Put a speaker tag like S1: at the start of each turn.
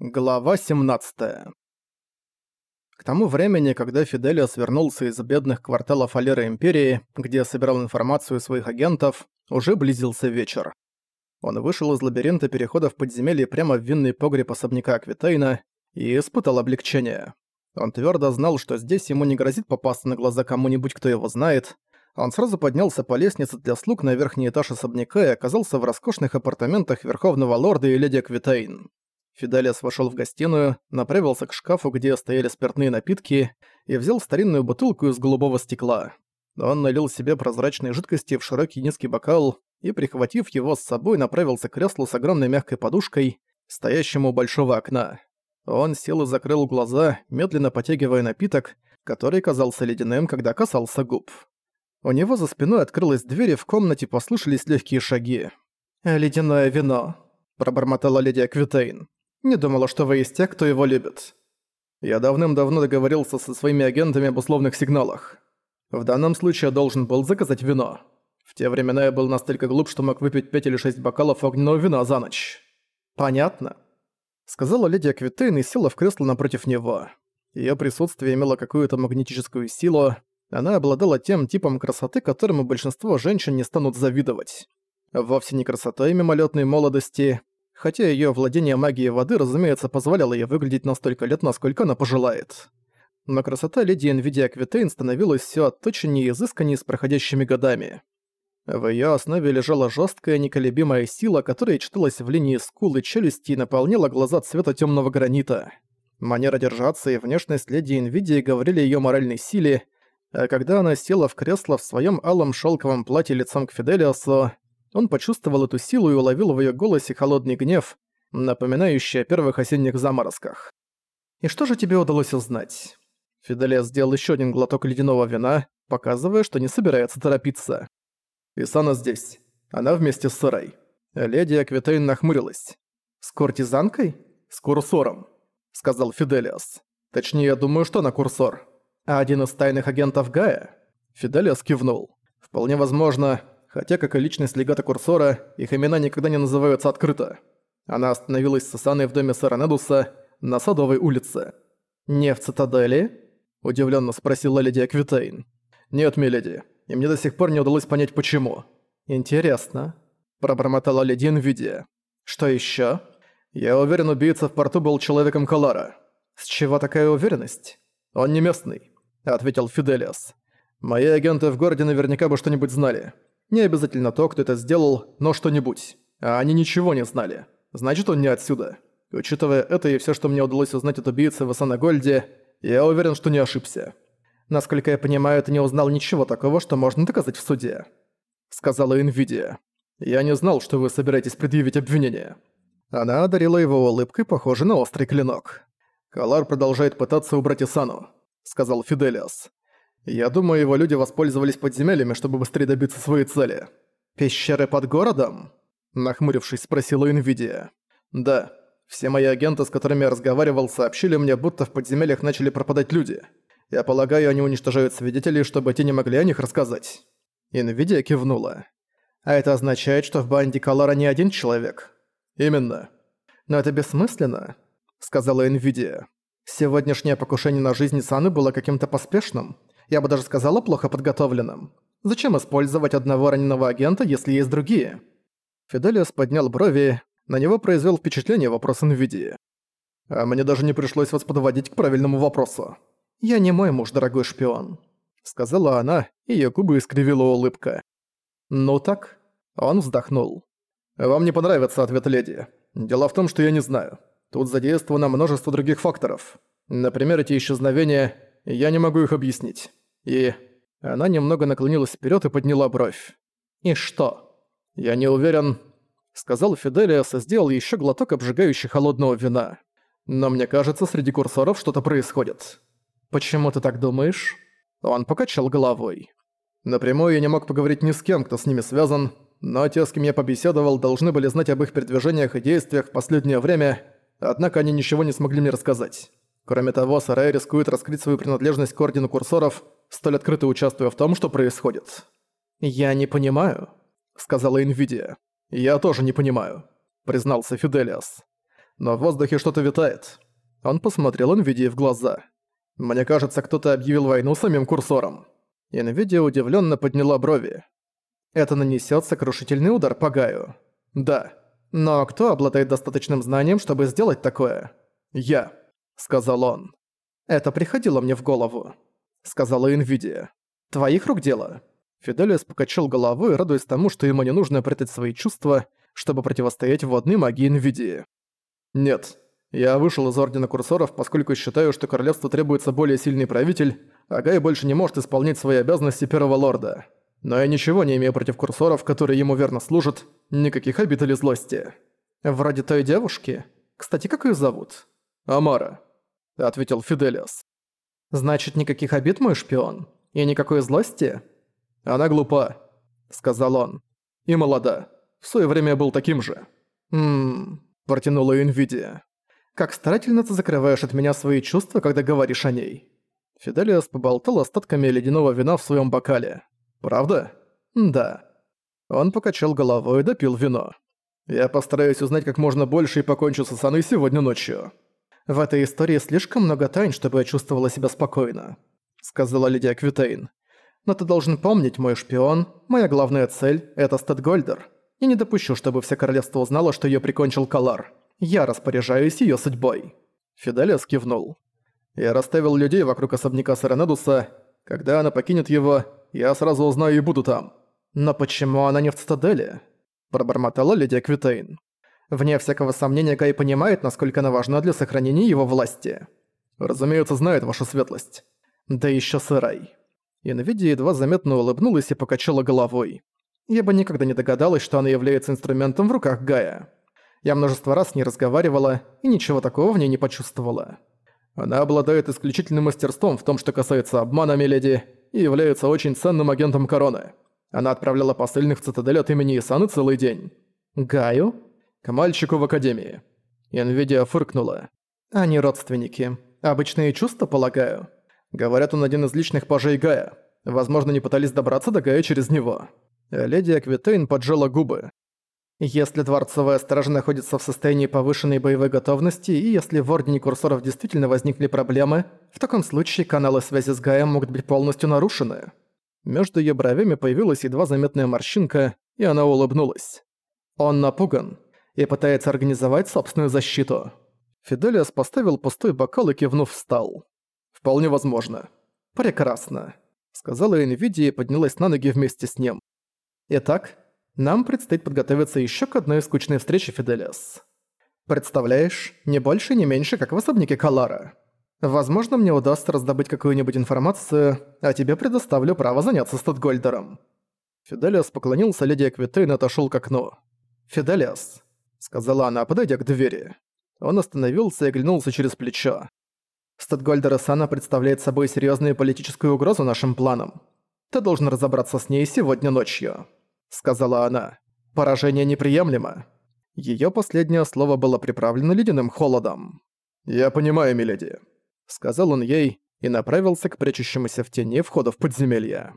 S1: Глава 17 К тому времени, когда Фиделиос вернулся из бедных кварталов Алеры Империи, где собирал информацию своих агентов, уже близился вечер. Он вышел из лабиринта переходов подземелья прямо в винный погреб особняка Аквитейна и испытал облегчение. Он твердо знал, что здесь ему не грозит попасться на глаза кому-нибудь, кто его знает. Он сразу поднялся по лестнице для слуг на верхний этаж особняка и оказался в роскошных апартаментах Верховного Лорда и Леди Аквитейн. Фиделиас вошел в гостиную, направился к шкафу, где стояли спиртные напитки, и взял старинную бутылку из голубого стекла. Он налил себе прозрачной жидкости в широкий низкий бокал и, прихватив его с собой, направился к креслу с огромной мягкой подушкой, стоящему у большого окна. Он сел и закрыл глаза, медленно потягивая напиток, который казался ледяным, когда касался губ. У него за спиной открылась дверь, и в комнате послышались легкие шаги. «Ледяное вино», — пробормотала леди Аквитейн. Не думала, что вы из тех, кто его любит. Я давным-давно договорился со своими агентами об условных сигналах. В данном случае я должен был заказать вино. В те времена я был настолько глуп, что мог выпить пять или шесть бокалов огненного вина за ночь. Понятно. Сказала леди Аквитейн и села в кресло напротив него. Её присутствие имело какую-то магнетическую силу, она обладала тем типом красоты, которому большинство женщин не станут завидовать. Вовсе не красотой мимолетной молодости, хотя ее владение магией воды, разумеется, позволяло ей выглядеть на столько лет, насколько она пожелает. Но красота леди Nvidia Аквитейн становилась все отточеннее и изысканнее с проходящими годами. В ее основе лежала жесткая неколебимая сила, которая читалась в линии скул и челюсти и наполняла глаза цвета темного гранита. Манера держаться и внешность леди Nvidia говорили ее моральной силе, а когда она села в кресло в своем алом шелковом платье лицом к Фиделиосу, он почувствовал эту силу и уловил в её голосе холодный гнев, напоминающий о первых осенних заморозках. «И что же тебе удалось узнать?» Фиделия сделал ещё один глоток ледяного вина, показывая, что не собирается торопиться. «Исана здесь. Она вместе с Сарой». Леди Аквитейн нахмурилась. «С куртизанкой?» «С курсором», — сказал Фиделиас. «Точнее, я думаю, что она курсор. А один из тайных агентов Гая?» Фиделиас кивнул. «Вполне возможно, хотя, как и личность легата Курсора, их имена никогда не называются открыто. Она остановилась с Асаной в доме сэра Недуса на Садовой улице. «Не в цитадели?» – удивленно спросила леди Аквитейн. «Нет, миледи, и мне до сих пор не удалось понять, почему». «Интересно», – пробормотала леди Нвидия. «Что еще? «Я уверен, убийца в порту был человеком Калара». «С чего такая уверенность?» «Он не местный», – ответил Фиделиас. «Мои агенты в городе наверняка бы что-нибудь знали. Не обязательно то, кто это сделал, но что-нибудь. А они ничего не знали. Значит, он не отсюда. Учитывая это и все, что мне удалось узнать от убийцы в Асанагольде, я уверен, что не ошибся. Насколько я понимаю, ты не узнал ничего такого, что можно доказать в суде. Сказала Инвидия. Я не знал, что вы собираетесь предъявить обвинение. Она одарила его улыбкой, похожей на острый клинок. Калар продолжает пытаться убрать Исану, сказал Фиделиас. Я думаю, его люди воспользовались подземельями, чтобы быстрее добиться своей цели. «Пещеры под городом?» Нахмурившись, спросила Инвидия. «Да. Все мои агенты, с которыми я разговаривал, сообщили мне, будто в подземельях начали пропадать люди. Я полагаю, они уничтожают свидетелей, чтобы те не могли о них рассказать». Инвидия кивнула. «А это означает, что в банде Калара не один человек?» «Именно». «Но это бессмысленно», — сказала Инвидия. «Сегодняшнее покушение на жизнь Саны было каким-то поспешным я бы даже сказала плохо подготовленным. Зачем использовать одного раненого агента, если есть другие? Фиделиус поднял брови, на него произвел впечатление вопрос Нвидии. А мне даже не пришлось вас подводить к правильному вопросу. «Я не мой муж, дорогой шпион», — сказала она, и её губы искривила улыбка. «Ну так?» Он вздохнул. «Вам не понравится ответ леди. Дело в том, что я не знаю. Тут задействовано множество других факторов. Например, эти исчезновения, я не могу их объяснить. И... Она немного наклонилась вперед и подняла бровь. «И что?» «Я не уверен», — сказал Фиделиас и сделал еще глоток обжигающего холодного вина. «Но мне кажется, среди курсоров что-то происходит». «Почему ты так думаешь?» Он покачал головой. «Напрямую я не мог поговорить ни с кем, кто с ними связан, но те, с кем я побеседовал, должны были знать об их передвижениях и действиях в последнее время, однако они ничего не смогли мне рассказать. Кроме того, Сарай рискует раскрыть свою принадлежность к Ордену Курсоров, столь открыто участвуя в том, что происходит. «Я не понимаю», — сказала Инвидия. «Я тоже не понимаю», — признался Фиделиас. но в воздухе что-то витает. Он посмотрел Инвидии в глаза. «Мне кажется, кто-то объявил войну самим курсором». Инвидия удивленно подняла брови. «Это нанесет сокрушительный удар по Гаю». «Да. Но кто обладает достаточным знанием, чтобы сделать такое?» «Я», — сказал он. «Это приходило мне в голову», — сказала Инвидия. «Твоих рук дело?» Фиделиус покачал головой, радуясь тому, что ему не нужно прятать свои чувства, чтобы противостоять водной магии Инвидии. «Нет. Я вышел из Ордена Курсоров, поскольку считаю, что королевству требуется более сильный правитель, а Гай больше не может исполнять свои обязанности Первого Лорда. Но я ничего не имею против Курсоров, которые ему верно служат, никаких обид или злости. Вроде той девушки. Кстати, как ее зовут?» «Амара», — ответил Фиделиус. «Значит, никаких обид, мой шпион? И никакой злости?» «Она глупа», — сказал он. «И молода. В свое время был таким же». «Ммм...» — протянула Инвидия. «Как старательно ты закрываешь от меня свои чувства, когда говоришь о ней». Фиделиас поболтал остатками ледяного вина в своем бокале. «Правда?» «Да». Он покачал головой и допил вино. «Я постараюсь узнать как можно больше и покончу с Асаной сегодня ночью». «В этой истории слишком много тайн, чтобы я чувствовала себя спокойно», — сказала Лидия Квитейн. «Но ты должен помнить, мой шпион, моя главная цель — это Стэдгольдер. Я не допущу, чтобы все королевство узнало, что её прикончил Калар. Я распоряжаюсь её судьбой». Фиделиас кивнул. «Я расставил людей вокруг особняка Саренедуса. Когда она покинет его, я сразу узнаю и буду там». «Но почему она не в цитадели?» Пробормотала Лидия Квитейн. Вне всякого сомнения, Гай понимает, насколько она важна для сохранения его власти. Разумеется, знает ваша светлость. Да еще сырай. Инвидия едва заметно улыбнулась и покачала головой. Я бы никогда не догадалась, что она является инструментом в руках Гая. Я множество раз с ней разговаривала и ничего такого в ней не почувствовала. Она обладает исключительным мастерством в том, что касается обмана Миледи, и является очень ценным агентом Короны. Она отправляла посыльных в цитадель от имени Исаны целый день. Гаю? К мальчику в академии. Инвидия фыркнула. Они родственники. Обычные чувства, полагаю. Говорят, он один из личных пажей Гая. Возможно, не пытались добраться до Гая через него. Леди Аквитейн поджала губы. Если дворцовая стража находится в состоянии повышенной боевой готовности, и если в Ордене Курсоров действительно возникли проблемы, в таком случае каналы связи с Гаем могут быть полностью нарушены. Между её бровями появилась едва заметная морщинка, и она улыбнулась. Он напуган и пытается организовать собственную защиту. Фиделиас поставил пустой бокал и кивнув встал. «Вполне возможно». «Прекрасно», — сказала Энвидия и поднялась на ноги вместе с ним. «Итак, нам предстоит подготовиться еще к одной скучной встрече, Фиделиас. Представляешь, не больше, не меньше, как в особняке Калара. Возможно, мне удастся раздобыть какую-нибудь информацию, а тебе предоставлю право заняться Статгольдером». Фиделиас поклонился леди Эквитейн и отошёл к окну. «Фиделиас», — сказала она, подойдя к двери. Он остановился и оглянулся через плечо. Статгольдер Сана представляет собой серьезную политическую угрозу нашим планам. Ты должен разобраться с ней сегодня ночью», — сказала она. «Поражение неприемлемо». Её последнее слово было приправлено ледяным холодом. «Я понимаю, миледи», — сказал он ей и направился к прячущемуся в тени входа в подземелье.